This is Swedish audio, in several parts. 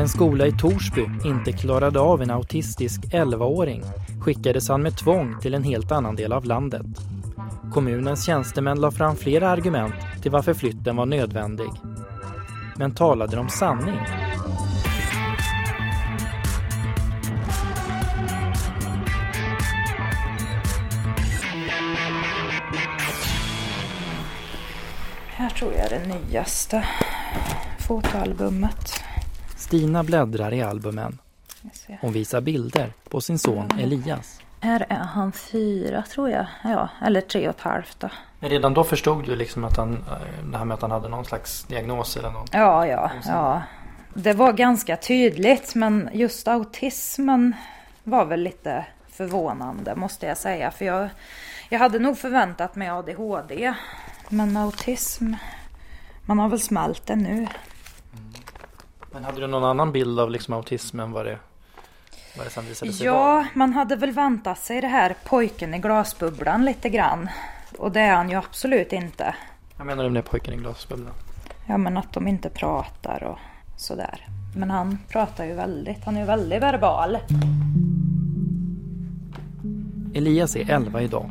En skola i Torsby inte klarade av en autistisk 11-åring skickades han med tvång till en helt annan del av landet. Kommunens tjänstemän la fram flera argument till varför flytten var nödvändig. Men talade de sanning? Här tror jag det nyaste fotoalbumet. Stina bläddrar i albumen. Hon visar bilder på sin son Elias. Här är han fyra tror jag. Ja, eller tre och ett halvt då. Men redan då förstod du liksom att han, eh, det här med att han hade någon slags diagnos eller något? Ja, ja, ja. Det var ganska tydligt men just autismen var väl lite förvånande måste jag säga. För jag, jag hade nog förväntat mig ADHD. Men autism, man har väl smält det nu. Men hade du någon annan bild av liksom autism än vad det, vad det sen visade sig? Ja, man hade väl väntat sig det här pojken i glasbubblan lite grann. Och det är han ju absolut inte. Jag menar du med pojken i glasbubblan? Ja, men att de inte pratar och sådär. Men han pratar ju väldigt, han är ju väldigt verbal. Elias är 11 idag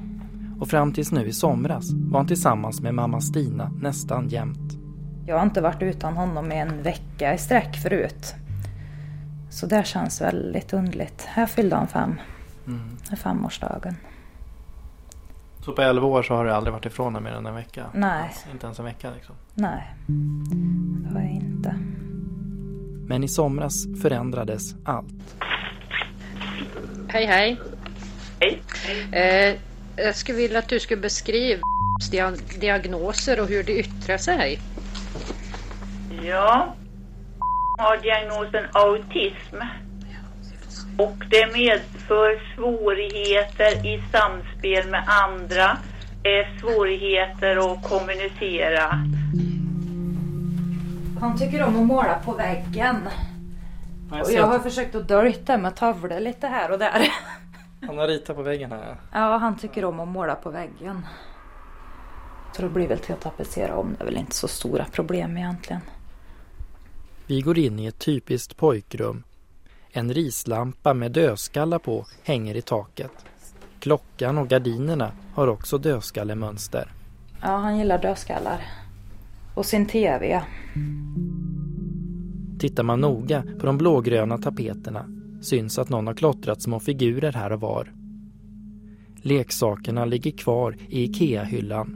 och fram tills nu i somras var han tillsammans med mamma Stina nästan jämt. Jag har inte varit utan honom i en vecka i sträck förut. Så det känns väldigt underligt. Här fyllde han fem. Det är femårsdagen. Så på 11 år så har du aldrig varit ifrån honom mer än en vecka? Nej. Alltså, inte ens en vecka liksom? Nej, det har jag inte. Men i somras förändrades allt. Hej, hej. Hej. Eh, jag skulle vilja att du skulle beskriva dia- diagnoser och hur det yttrar sig. Ja, har diagnosen autism. Och det medför svårigheter i samspel med andra, eh, svårigheter att kommunicera. Han tycker om att måla på väggen. Och jag har försökt att dölja med tavlor lite här och där. Han har ritat på väggen här. Ja, han tycker om att måla på väggen. Så det blir väl till att tapetsera om. Det är väl inte så stora problem egentligen. Vi går in i ett typiskt pojkrum. En rislampa med dödskallar på hänger i taket. Klockan och gardinerna har också dödskallemönster. Ja, han gillar dödskallar. Och sin TV. Tittar man noga på de blågröna tapeterna syns att någon har klottrat små figurer här och var. Leksakerna ligger kvar i Ikea-hyllan.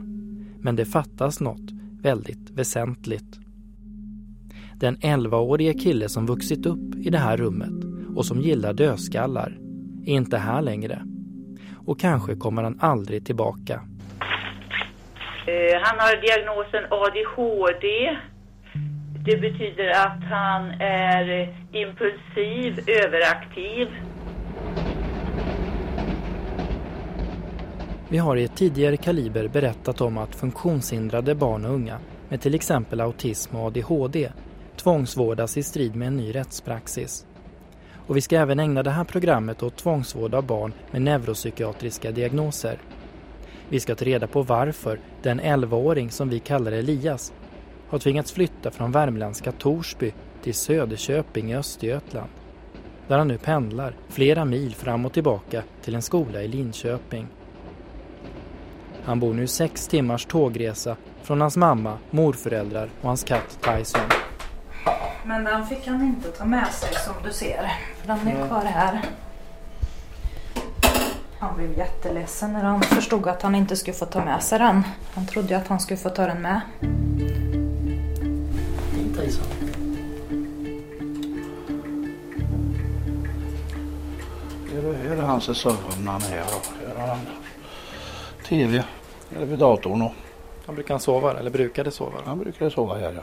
Men det fattas något väldigt väsentligt. Den 11-årige kille som vuxit upp i det här rummet och som gillar dödskallar är inte här längre. Och kanske kommer han aldrig tillbaka. Eh, han har diagnosen ADHD. Det betyder att han är impulsiv, överaktiv. Vi har i ett tidigare kaliber berättat om att funktionshindrade barn och unga med till exempel autism och ADHD tvångsvårdas i strid med en ny rättspraxis. Och vi ska även ägna det här programmet åt tvångsvård av barn med neuropsykiatriska diagnoser. Vi ska ta reda på varför den 11-åring som vi kallar Elias har tvingats flytta från värmländska Torsby till Söderköping i Östergötland. Där han nu pendlar flera mil fram och tillbaka till en skola i Linköping. Han bor nu sex timmars tågresa från hans mamma, morföräldrar och hans katt Tyson. Men den fick han inte ta med sig som du ser. För den är kvar här. Han blev jätteledsen när han förstod att han inte skulle få ta med sig den. Han trodde ju att han skulle få ta den med. Här är- här är hans sovrum när han är här. då. Här har han TV. Är vid datorn och Han brukar han sova eller brukade sova? han brukar sova här ja.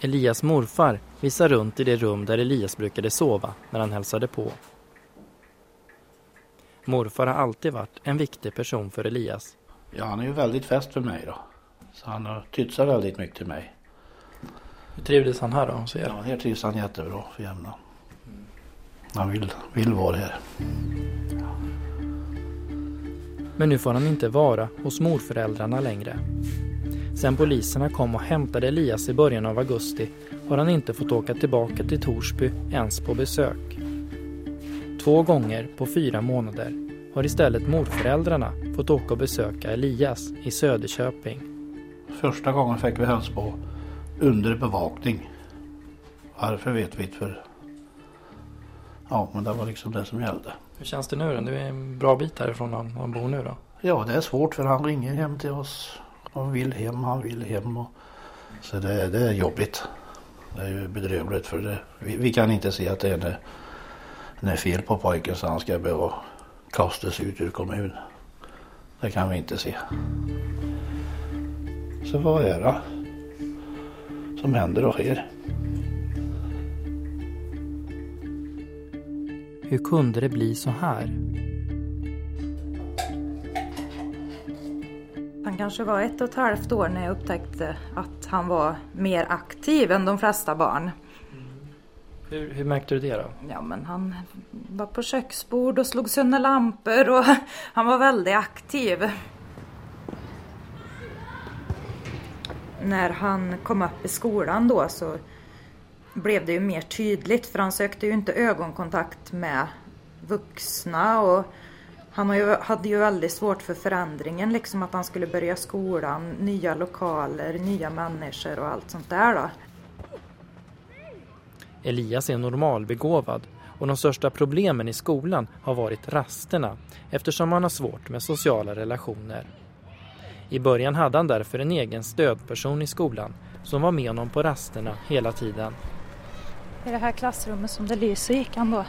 Elias morfar visar runt i det rum där Elias brukade sova när han hälsade på. Morfar har alltid varit en viktig person för Elias. Ja han är ju väldigt fäst för mig då. Så han har tytsat väldigt mycket till mig. Hur trivdes han här då hos er? Ja, här trivs han jättebra för jämna. Han vill, vill vara här. Men nu får han inte vara hos morföräldrarna längre. Sen poliserna kom och hämtade Elias i början av augusti har han inte fått åka tillbaka till Torsby ens på besök. Två gånger på fyra månader har istället morföräldrarna fått åka och besöka Elias i Söderköping. Första gången fick vi hälsa på under bevakning. Varför vet vi inte för Ja men det var liksom det som gällde. Hur känns det nu då? Du är en bra bit härifrån han bor nu då? Ja det är svårt för han ringer hem till oss. Han vill hem, han vill hem. Och... Så det, det är jobbigt. Det är ju bedrövligt för det. Vi, vi kan inte se att det är något fel på pojken så han ska behöva kastas ut ur kommunen. Det kan vi inte se. Så vad är det som händer och sker? Hur kunde det bli så här? Han kanske var ett och ett halvt år när jag upptäckte att han var mer aktiv än de flesta barn. Hur, hur märkte du det då? Ja men han var på köksbord och slog sönder lampor och han var väldigt aktiv. När han kom upp i skolan då så blev det ju mer tydligt för han sökte ju inte ögonkontakt med vuxna och han hade ju väldigt svårt för förändringen, liksom att han skulle börja skolan, nya lokaler, nya människor och allt sånt där då. Elias är normalbegåvad och de största problemen i skolan har varit rasterna eftersom han har svårt med sociala relationer. I början hade han därför en egen stödperson i skolan som var med honom på rasterna hela tiden. I det här klassrummet som det lyser gick han då.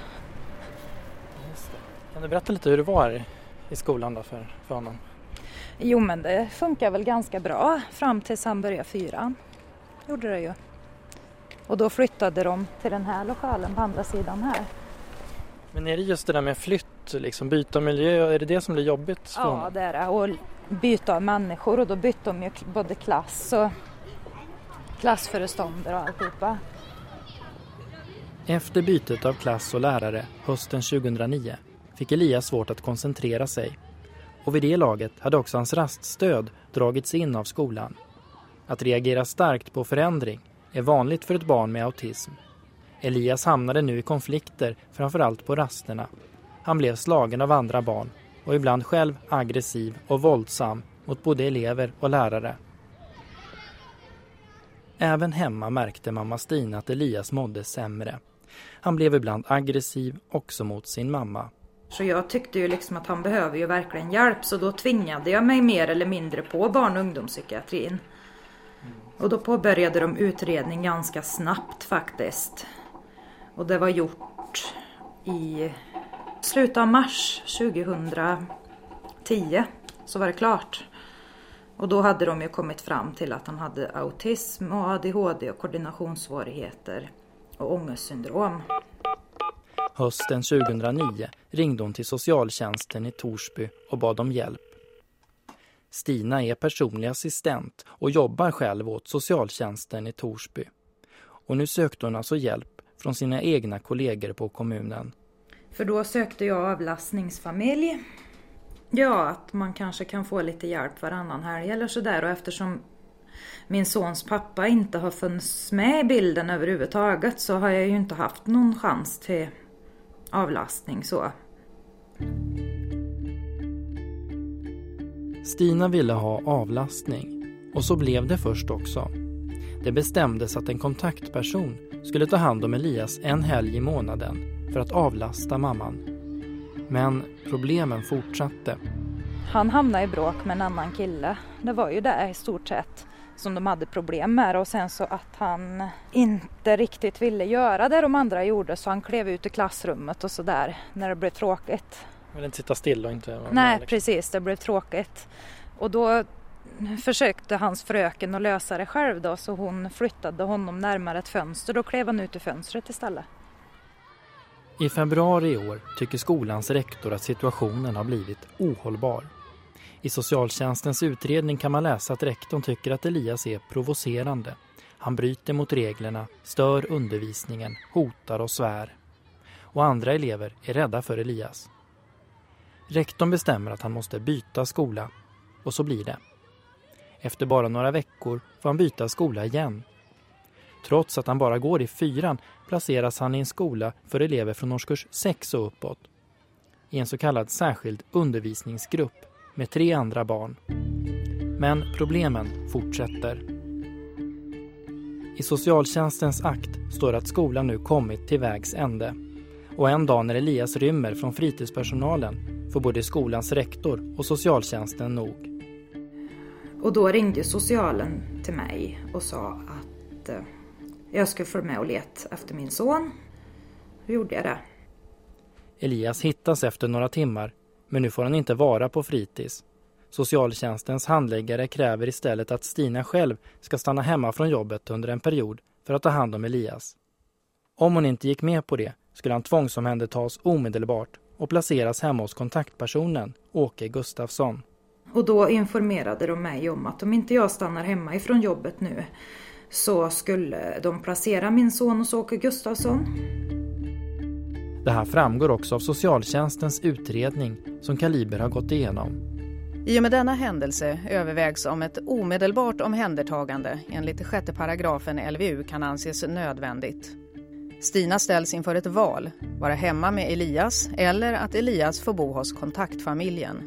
Kan du berätta lite hur det var i skolan då för, för honom? Jo men det funkar väl ganska bra fram tills han började fyran. Gjorde det ju. Och då flyttade de till den här lokalen på andra sidan här. Men är det just det där med flytt, liksom byta miljö, är det det som blir jobbigt? För ja det är det och byta av människor och då bytte de ju både klass och klassföreståndare och alltihopa. Efter bytet av klass och lärare hösten 2009 fick Elias svårt att koncentrera sig. Och vid det laget hade också hans raststöd dragits in av skolan. Att reagera starkt på förändring är vanligt för ett barn med autism. Elias hamnade nu i konflikter, framförallt på rasterna. Han blev slagen av andra barn och ibland själv aggressiv och våldsam mot både elever och lärare. Även hemma märkte mamma Stina att Elias mådde sämre. Han blev ibland aggressiv också mot sin mamma. Så jag tyckte ju liksom att han behöver ju verkligen hjälp så då tvingade jag mig mer eller mindre på barn och ungdomspsykiatrin. Och då påbörjade de utredning ganska snabbt faktiskt. Och det var gjort i slutet av mars 2010 så var det klart. Och då hade de ju kommit fram till att han hade autism och ADHD och koordinationssvårigheter och ångestsyndrom. Hösten 2009 ringde hon till socialtjänsten i Torsby och bad om hjälp. Stina är personlig assistent och jobbar själv åt socialtjänsten i Torsby. Och nu sökte hon alltså hjälp från sina egna kollegor på kommunen. För då sökte jag avlastningsfamilj. Ja, att man kanske kan få lite hjälp varannan helg eller sådär och eftersom min sons pappa inte har funnits med i bilden överhuvudtaget så har jag ju inte haft någon chans till avlastning så. Stina ville ha avlastning och så blev det först också. Det bestämdes att en kontaktperson skulle ta hand om Elias en helg i månaden för att avlasta mamman. Men problemen fortsatte. Han hamnade i bråk med en annan kille. Det var ju det i stort sett som de hade problem med och sen så att han inte riktigt ville göra det de andra gjorde så han klev ut i klassrummet och sådär när det blev tråkigt. Han ville inte sitta still och inte... Nej liksom. precis, det blev tråkigt. Och då försökte hans fröken att lösa det själv då så hon flyttade honom närmare ett fönster. Då klev han ut i fönstret istället. I februari i år tycker skolans rektor att situationen har blivit ohållbar. I socialtjänstens utredning kan man läsa att rektorn tycker att Elias är provocerande. Han bryter mot reglerna, stör undervisningen, hotar och svär. Och andra elever är rädda för Elias. Rektorn bestämmer att han måste byta skola och så blir det. Efter bara några veckor får han byta skola igen. Trots att han bara går i fyran placeras han i en skola för elever från årskurs 6 och uppåt. I en så kallad särskild undervisningsgrupp med tre andra barn. Men problemen fortsätter. I socialtjänstens akt står att skolan nu kommit till vägs ände. Och en dag när Elias rymmer från fritidspersonalen får både skolans rektor och socialtjänsten nog. Och då ringde socialen till mig och sa att eh, jag skulle följa med och leta efter min son. Då gjorde jag det. Elias hittas efter några timmar, men nu får han inte vara på fritids. Socialtjänstens handläggare kräver istället att Stina själv ska stanna hemma från jobbet under en period för att ta hand om Elias. Om hon inte gick med på det skulle han tvångsomhändertas omedelbart och placeras hemma hos kontaktpersonen, Åke Gustafsson. Och då informerade de mig om att om inte jag stannar hemma ifrån jobbet nu så skulle de placera min son hos Åke Gustafsson. Det här framgår också av socialtjänstens utredning som Kaliber har gått igenom. I och med denna händelse övervägs om ett omedelbart omhändertagande enligt sjätte paragrafen LVU kan anses nödvändigt. Stina ställs inför ett val, vara hemma med Elias eller att Elias får bo hos kontaktfamiljen.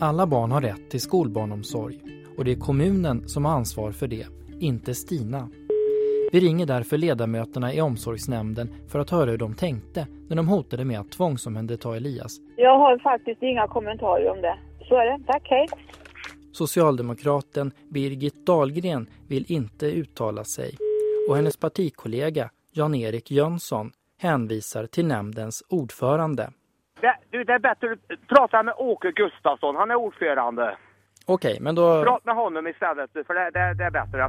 Alla barn har rätt till skolbarnomsorg och det är kommunen som har ansvar för det, inte Stina. Vi ringer därför ledamöterna i omsorgsnämnden för att höra hur de tänkte när de hotade med att tvångsomhänderta Elias. Jag har faktiskt inga kommentarer om det. Så är det. Tack, hej. Socialdemokraten Birgit Dahlgren vill inte uttala sig och hennes partikollega Jan-Erik Jönsson hänvisar till nämndens ordförande. Det, du, det är bättre att prata med Åke Gustafsson, han är ordförande. Okej, men då... Prata med honom istället, för det, det, det är bättre.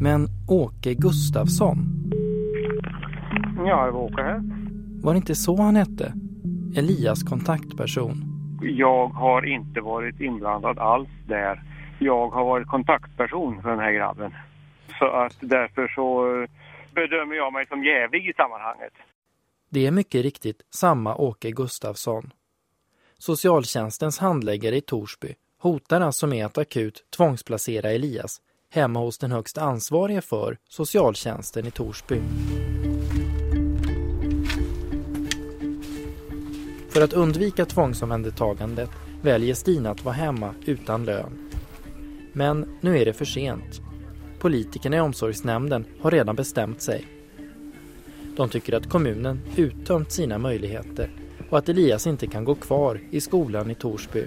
Men Åke Gustafsson, Ja, det var Åke här. var det inte så han hette? Elias kontaktperson. Jag har inte varit inblandad alls där. Jag har varit kontaktperson för den här grabben. Så att därför så eh, bedömer jag mig som jävig i sammanhanget. Det är mycket riktigt samma Åke Gustafsson. Socialtjänstens handläggare i Torsby hotar alltså med att akut tvångsplacera Elias hemma hos den högst ansvarige för socialtjänsten i Torsby. För att undvika tvångsomhändertagandet väljer Stina att vara hemma utan lön. Men nu är det för sent. Politikerna i omsorgsnämnden har redan bestämt sig. De tycker att kommunen uttömt sina möjligheter och att Elias inte kan gå kvar i skolan i Torsby.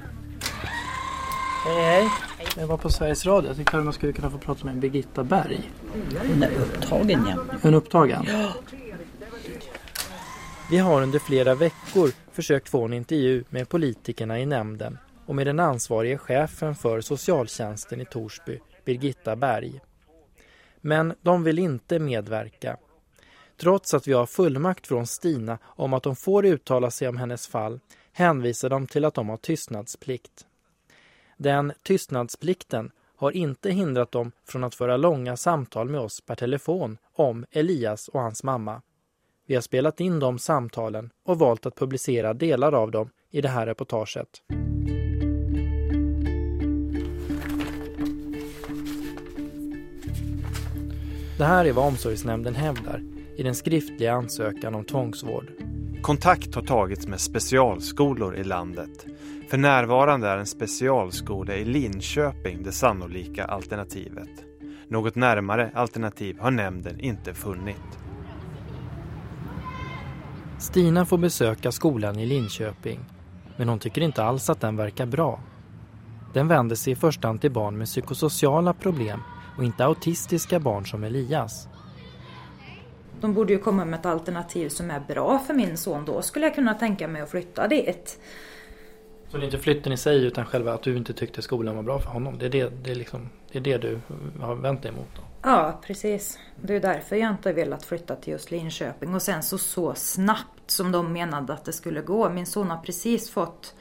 Hej, hej. Jag var på Sveriges Radio. Jag tänkte att man skulle kunna få prata med Birgitta Berg. Hon är upptagen ja. Är hon upptagen? Vi har under flera veckor försökt få en intervju med politikerna i nämnden och med den ansvarige chefen för socialtjänsten i Torsby, Birgitta Berg. Men de vill inte medverka. Trots att vi har fullmakt från Stina om att de får uttala sig om hennes fall hänvisar de till att de har tystnadsplikt. Den tystnadsplikten har inte hindrat dem från att föra långa samtal med oss per telefon om Elias och hans mamma. Vi har spelat in de samtalen och valt att publicera delar av dem i det här reportaget. Det här är vad omsorgsnämnden hävdar i den skriftliga ansökan om tvångsvård. Kontakt har tagits med specialskolor i landet. För närvarande är en specialskola i Linköping det sannolika alternativet. Något närmare alternativ har nämnden inte funnit. Stina får besöka skolan i Linköping, men hon tycker inte alls att den verkar bra. Den vänder sig i första hand till barn med psykosociala problem och inte autistiska barn som Elias. De borde ju komma med ett alternativ som är bra för min son. Då skulle jag kunna tänka mig att flytta dit. Så det är inte flytten i sig utan själva att du inte tyckte skolan var bra för honom? Det är det, det, är liksom, det, är det du har vänt dig emot? Då. Ja, precis. Det är därför jag inte velat flytta till just Linköping. Och sen så, så snabbt som de menade att det skulle gå. Min son har precis fått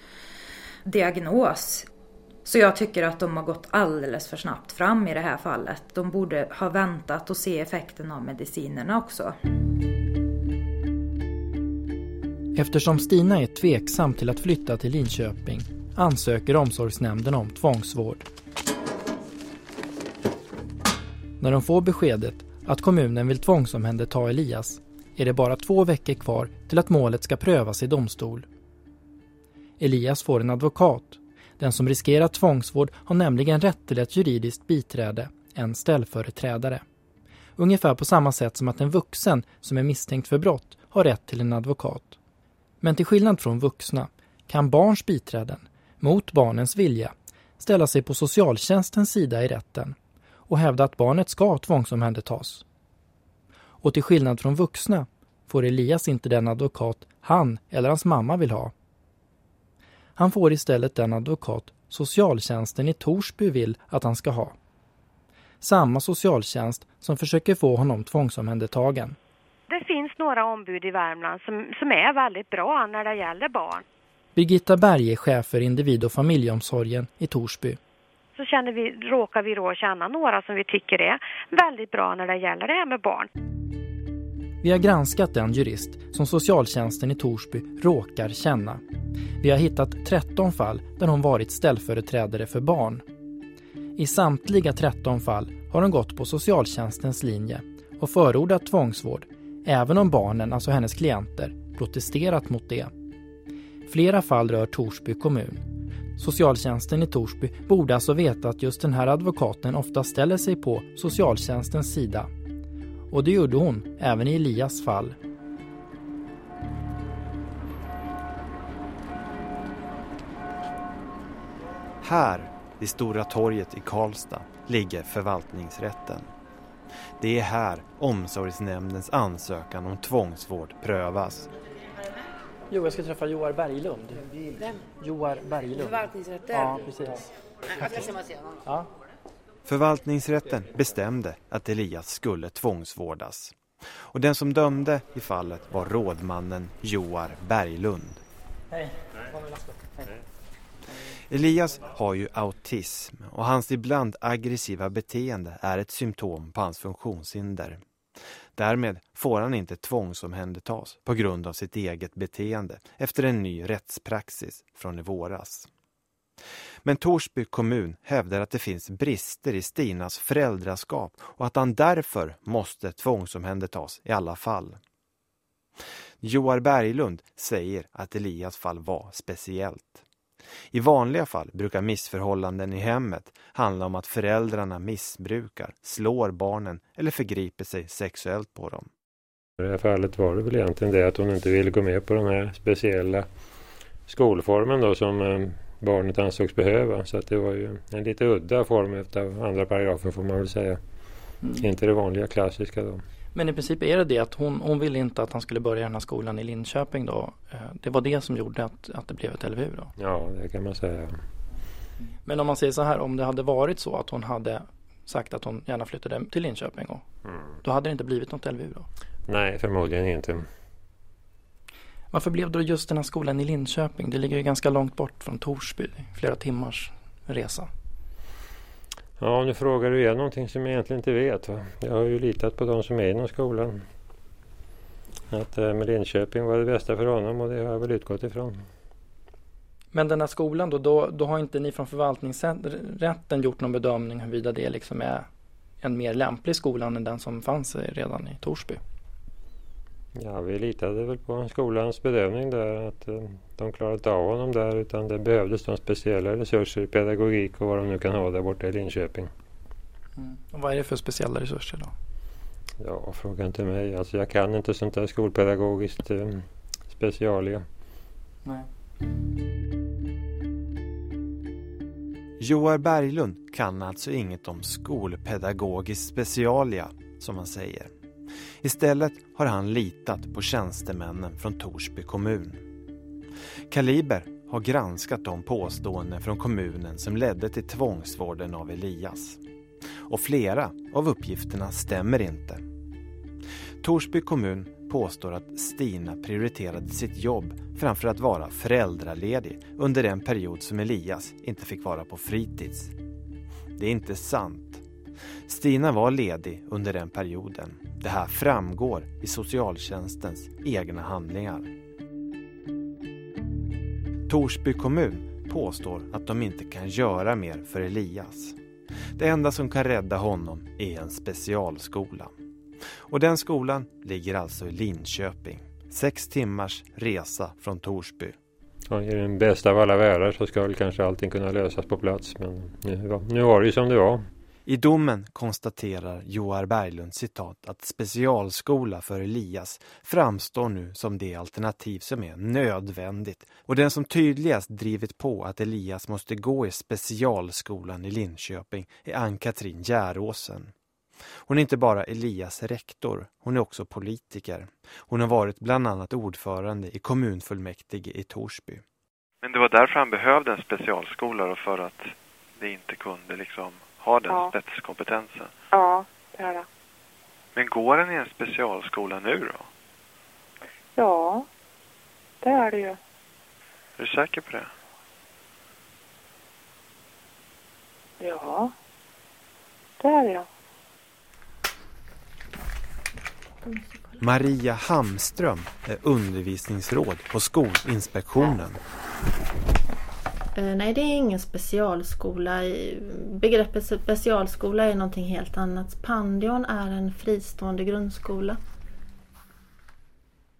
diagnos. Så jag tycker att de har gått alldeles för snabbt fram i det här fallet. De borde ha väntat och se effekten av medicinerna också. Eftersom Stina är tveksam till att flytta till Linköping ansöker omsorgsnämnden om tvångsvård. När de får beskedet att kommunen vill tvångsomhänderta Elias är det bara två veckor kvar till att målet ska prövas i domstol. Elias får en advokat. Den som riskerar tvångsvård har nämligen rätt till ett juridiskt biträde, en ställföreträdare. Ungefär på samma sätt som att en vuxen som är misstänkt för brott har rätt till en advokat. Men till skillnad från vuxna kan barns biträden, mot barnens vilja, ställa sig på socialtjänstens sida i rätten och hävda att barnet ska tvångsomhändertas. Och till skillnad från vuxna får Elias inte den advokat han eller hans mamma vill ha. Han får istället den advokat socialtjänsten i Torsby vill att han ska ha. Samma socialtjänst som försöker få honom tvångsomhändertagen. Det finns några ombud i Värmland som, som är väldigt bra när det gäller barn. Birgitta Berg är chef för individ- och familjeomsorgen i Torsby. Så känner vi, råkar vi då känna några som vi tycker är väldigt bra när det gäller det här med barn. Vi har granskat den jurist som socialtjänsten i Torsby råkar känna. Vi har hittat 13 fall där hon varit ställföreträdare för barn. I samtliga 13 fall har hon gått på socialtjänstens linje och förordat tvångsvård, även om barnen, alltså hennes klienter, protesterat mot det. Flera fall rör Torsby kommun. Socialtjänsten i Torsby borde alltså veta att just den här advokaten ofta ställer sig på socialtjänstens sida. Och det gjorde hon, även i Elias fall. Här, vid Stora torget i Karlstad, ligger förvaltningsrätten. Det är här omsorgsnämndens ansökan om tvångsvård prövas. Jo, jag ska träffa Joar Berglund. Vem? Joar Berglund. Förvaltningsrätten? Ja, precis. Jag ska se om jag ser honom. Ja. Förvaltningsrätten bestämde att Elias skulle tvångsvårdas. Och den som dömde i fallet var rådmannen Joar Berglund. Hej. Elias har ju autism och hans ibland aggressiva beteende är ett symptom på hans funktionshinder. Därmed får han inte tvångsomhändertas på grund av sitt eget beteende efter en ny rättspraxis från i våras. Men Torsby kommun hävdar att det finns brister i Stinas föräldraskap och att han därför måste tvångsomhändertas i alla fall. Joar Berglund säger att Elias fall var speciellt. I vanliga fall brukar missförhållanden i hemmet handla om att föräldrarna missbrukar, slår barnen eller förgriper sig sexuellt på dem. I det här fallet var det väl egentligen det att hon inte ville gå med på den här speciella skolformen då som eh, barnet ansågs behöva. Så att det var ju en lite udda form av andra paragrafen får man väl säga. Mm. Inte det vanliga klassiska då. Men i princip är det det att hon, hon ville inte att han skulle börja den här skolan i Linköping då. Eh, det var det som gjorde att, att det blev ett LVU då? Ja, det kan man säga. Men om man säger så här, om det hade varit så att hon hade sagt att hon gärna flyttade till Linköping och, mm. då hade det inte blivit något LVU då? Nej, förmodligen inte. Varför blev då just den här skolan i Linköping? Det ligger ju ganska långt bort från Torsby, flera timmars resa. Ja, nu frågar du igen någonting som jag egentligen inte vet. Va? Jag har ju litat på de som är inom skolan. Att eh, med Linköping var det bästa för honom och det har jag väl utgått ifrån. Men den här skolan då, då, då har inte ni från förvaltningsrätten gjort någon bedömning huruvida det liksom är en mer lämplig skola än den som fanns redan i Torsby? Ja, vi litade väl på skolans bedömning där att eh, de klarade inte av honom där utan det behövdes de speciella resurser i pedagogik och vad de nu kan ha där borta i Linköping. Mm. Och vad är det för speciella resurser då? Ja, fråga inte mig. Alltså jag kan inte sånt där skolpedagogiskt eh, specialia. Nej. Joar Berglund kan alltså inget om skolpedagogiskt specialia, som man säger. Istället har han litat på tjänstemännen från Torsby kommun. Kaliber har granskat de påståenden från kommunen som ledde till tvångsvården av Elias. Och flera av uppgifterna stämmer inte. Torsby kommun påstår att Stina prioriterade sitt jobb framför att vara föräldraledig under den period som Elias inte fick vara på fritids. Det är inte sant. Stina var ledig under den perioden. Det här framgår i socialtjänstens egna handlingar. Torsby kommun påstår att de inte kan göra mer för Elias. Det enda som kan rädda honom är en specialskola. Och den skolan ligger alltså i Linköping. Sex timmars resa från Torsby. Ja, I den bästa av alla världar så ska väl kanske allting kunna lösas på plats. Men nu, nu var det ju som det var. I domen konstaterar Joar Berglund citat att specialskola för Elias framstår nu som det alternativ som är nödvändigt och den som tydligast drivit på att Elias måste gå i specialskolan i Linköping är Ann-Katrin Järåsen. Hon är inte bara Elias rektor, hon är också politiker. Hon har varit bland annat ordförande i kommunfullmäktige i Torsby. Men det var därför han behövde en specialskola då för att det inte kunde liksom ha den Ja. spetskompetensen. Ja, det är det. Men går han i en specialskola nu då? Ja, det är det ju. Är du säker på det? Ja, det är jag. Maria Hamström är undervisningsråd på Skolinspektionen. Eh, nej, det är ingen specialskola. Begreppet specialskola är någonting helt annat. Pandion är en fristående grundskola.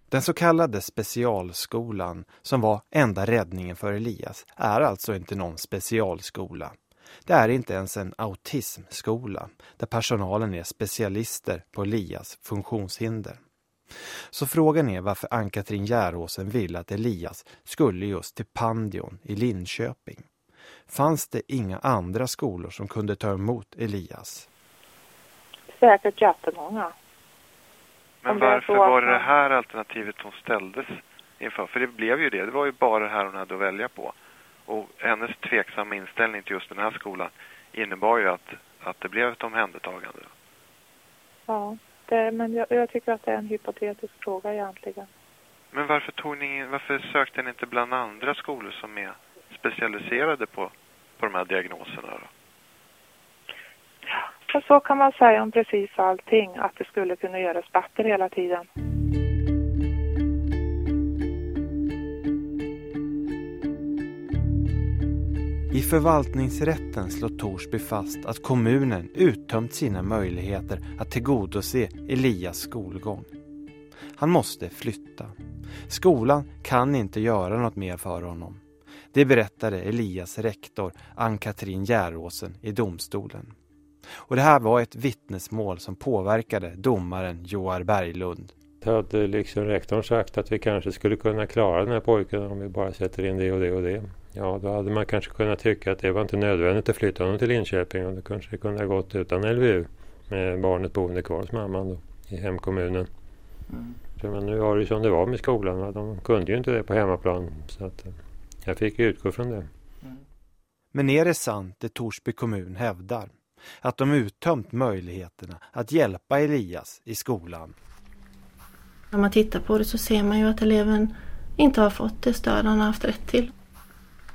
Den så kallade specialskolan, som var enda räddningen för Elias, är alltså inte någon specialskola. Det är inte ens en autismskola, där personalen är specialister på Elias funktionshinder. Så frågan är varför Ann-Katrin Järåsen ville att Elias skulle just till Pandion i Linköping. Fanns det inga andra skolor som kunde ta emot Elias? Säkert jättemånga. Men varför var det det här alternativet hon ställdes inför? För det blev ju det. Det var ju bara det här hon hade att välja på. Och hennes tveksamma inställning till just den här skolan innebar ju att, att det blev ett omhändertagande. Ja, det, men jag, jag tycker att det är en hypotetisk fråga egentligen. Men varför, tog ni, varför sökte ni inte bland andra skolor som är specialiserade på, på de här diagnoserna då? Och så kan man säga om precis allting, att det skulle kunna göras bättre hela tiden. I förvaltningsrätten slår Torsby fast att kommunen uttömt sina möjligheter att tillgodose Elias skolgång. Han måste flytta. Skolan kan inte göra något mer för honom. Det berättade Elias rektor Ann-Katrin Järåsen i domstolen. Och det här var ett vittnesmål som påverkade domaren Joar Berglund. Hade liksom rektorn sagt att vi kanske skulle kunna klara den här pojken om vi bara sätter in det och det och det. Ja, då hade man kanske kunnat tycka att det var inte nödvändigt att flytta honom till Linköping och det kanske kunde ha gått utan LVU med barnet boende kvar hos mamman då, i hemkommunen. Så, men nu var det ju som det var med skolan. Va? De kunde ju inte det på hemmaplan. Så att, eh, jag fick ju utgå från det. Men är det sant det Torsby kommun hävdar? Att de uttömt möjligheterna att hjälpa Elias i skolan? När man tittar på det så ser man ju att eleven inte har fått det stöd han har haft rätt till.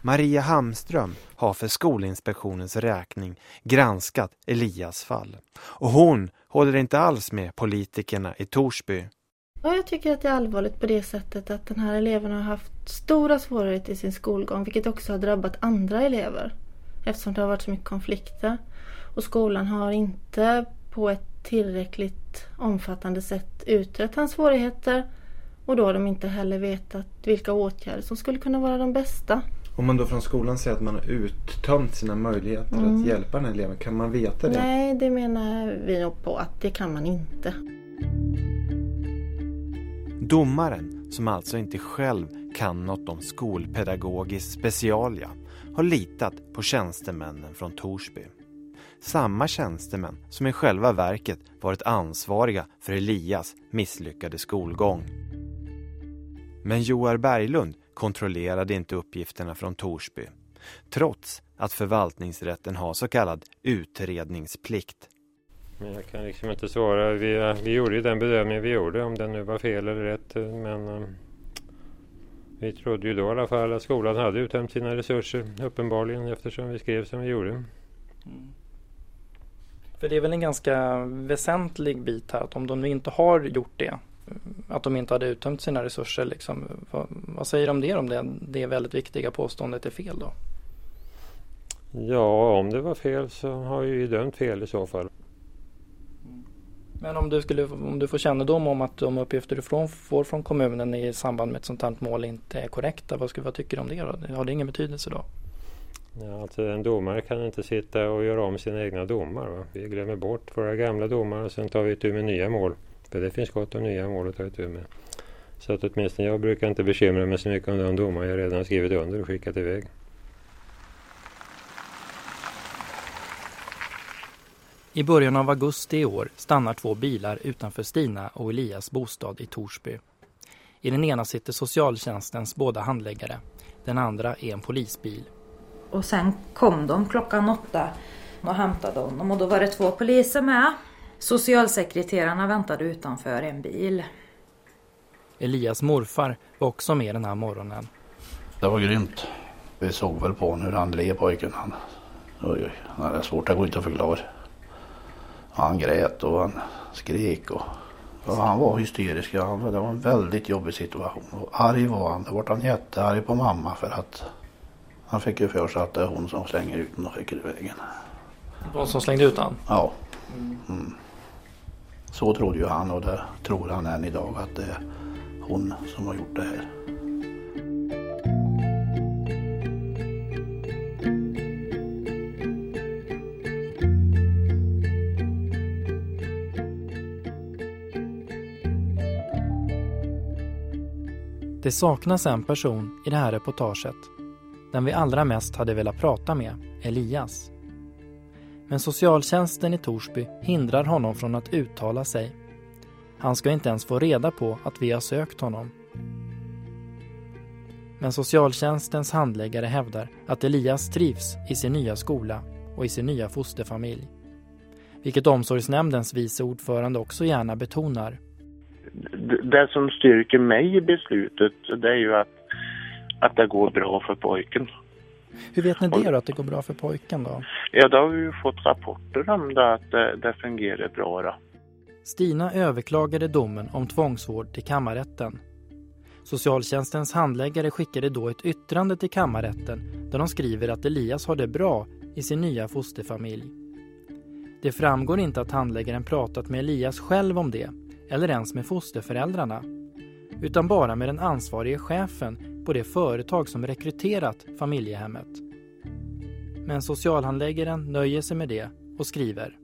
Maria Hamström har för Skolinspektionens räkning granskat Elias fall. Och hon håller inte alls med politikerna i Torsby. Ja, jag tycker att det är allvarligt på det sättet att den här eleven har haft stora svårigheter i sin skolgång, vilket också har drabbat andra elever. Eftersom det har varit så mycket konflikter. Och skolan har inte på ett tillräckligt omfattande sätt utrett hans svårigheter. Och då har de inte heller vetat vilka åtgärder som skulle kunna vara de bästa. Om man då från skolan säger att man har uttömt sina möjligheter Mm. att hjälpa den här eleven, kan man veta det? Nej, det menar vi nog på att det kan man inte. Domaren, som alltså inte själv kan något om skolpedagogisk specialia, har litat på tjänstemännen från Torsby. Samma tjänstemän som i själva verket varit ansvariga för Elias misslyckade skolgång. Men Joar Berglund kontrollerade inte uppgifterna från Torsby, trots att förvaltningsrätten har så kallad utredningsplikt. Men jag kan liksom inte svara. Vi, vi gjorde ju den bedömningen vi gjorde om den nu var fel eller rätt. Men eh, vi trodde ju då i alla fall att skolan hade uttömt sina resurser uppenbarligen eftersom vi skrev som vi gjorde. För det är väl en ganska väsentlig bit här att om de nu inte har gjort det att de inte hade uttömt sina resurser. Liksom. Vad, vad säger de om det om det, det väldigt viktiga påståendet är fel då? Ja, om det var fel så har ju dömt fel i så fall. Men om du, skulle, om du får kännedom om att de uppgifter du från, får från kommunen i samband med ett sånt här mål inte är korrekta, vad, skulle, vad tycker du om det då? Har det ingen betydelse då? Ja, alltså en domare kan inte sitta och göra om sina egna domar. Va? Vi glömmer bort våra gamla domar och sen tar vi itu med nya mål. För det finns gott om nya mål att ta itu med. Så att åtminstone jag brukar inte bekymra mig så mycket om de domar jag redan skrivit under och skickat iväg. I början av augusti i år stannar två bilar utanför Stina och Elias bostad i Torsby. I den ena sitter socialtjänstens båda handläggare. Den andra är en polisbil. Och sen kom de klockan åtta och hämtade honom och då var det två poliser med. Socialsekreterarna väntade utanför en bil. Elias morfar var också med den här morgonen. Det var grymt. Vi såg väl på hur han led pojken. Han, oj, oj, det är svårt, det går inte att förklara. Han grät och han skrek och, och han var hysterisk. det var en väldigt jobbig situation. Och arg var han. Då var han jättearg på mamma för att han fick ju för sig att det är hon som slänger ut honom och skickar iväg Hon som slängde ut honom? Ja. Mm. Så trodde ju han och det tror han än idag att det är hon som har gjort det här. Det saknas en person i det här reportaget. Den vi allra mest hade velat prata med, Elias. Men socialtjänsten i Torsby hindrar honom från att uttala sig. Han ska inte ens få reda på att vi har sökt honom. Men socialtjänstens handläggare hävdar att Elias trivs i sin nya skola och i sin nya fosterfamilj. Vilket omsorgsnämndens vice ordförande också gärna betonar det som styrker mig i beslutet det är ju att, att det går bra för pojken. Hur vet ni det då, att det går bra för pojken då? Ja, då har vi ju fått rapporter om det, att det, det fungerar bra. Då. Stina överklagade domen om tvångsvård till kammarrätten. Socialtjänstens handläggare skickade då ett yttrande till kammarrätten där de skriver att Elias har det bra i sin nya fosterfamilj. Det framgår inte att handläggaren pratat med Elias själv om det eller ens med fosterföräldrarna, utan bara med den ansvarige chefen på det företag som rekryterat familjehemmet. Men socialhandläggaren nöjer sig med det och skriver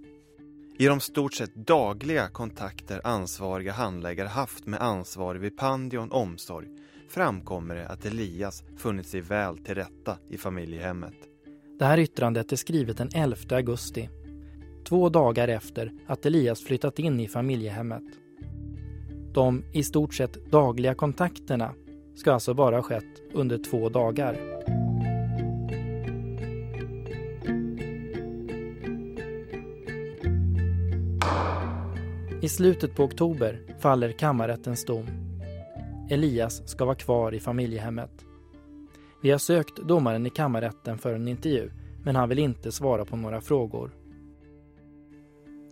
i de stort sett dagliga kontakter ansvariga handläggare haft med ansvarig vid Pandion Omsorg framkommer det att Elias funnit sig väl till rätta i familjehemmet. Det här yttrandet är skrivet den 11 augusti, två dagar efter att Elias flyttat in i familjehemmet. De i stort sett dagliga kontakterna ska alltså bara ha skett under två dagar. I slutet på oktober faller kammarrättens dom. Elias ska vara kvar i familjehemmet. Vi har sökt domaren i kammarrätten för en intervju men han vill inte svara på några frågor.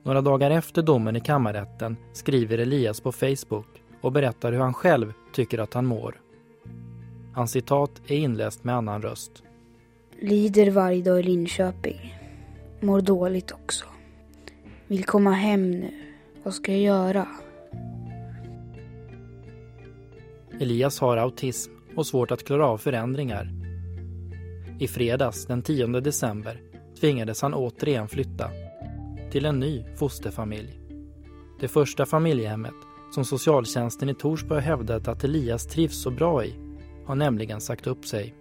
Några dagar efter domen i kammarrätten skriver Elias på Facebook och berättar hur han själv tycker att han mår. Hans citat är inläst med annan röst. Lider varje dag i Linköping. Mår dåligt också. Vill komma hem nu. Vad ska jag göra? Elias har autism och svårt att klara av förändringar. I fredags den 10 december tvingades han återigen flytta till en ny fosterfamilj. Det första familjehemmet, som socialtjänsten i Torsby har hävdat att Elias trivs så bra i, har nämligen sagt upp sig.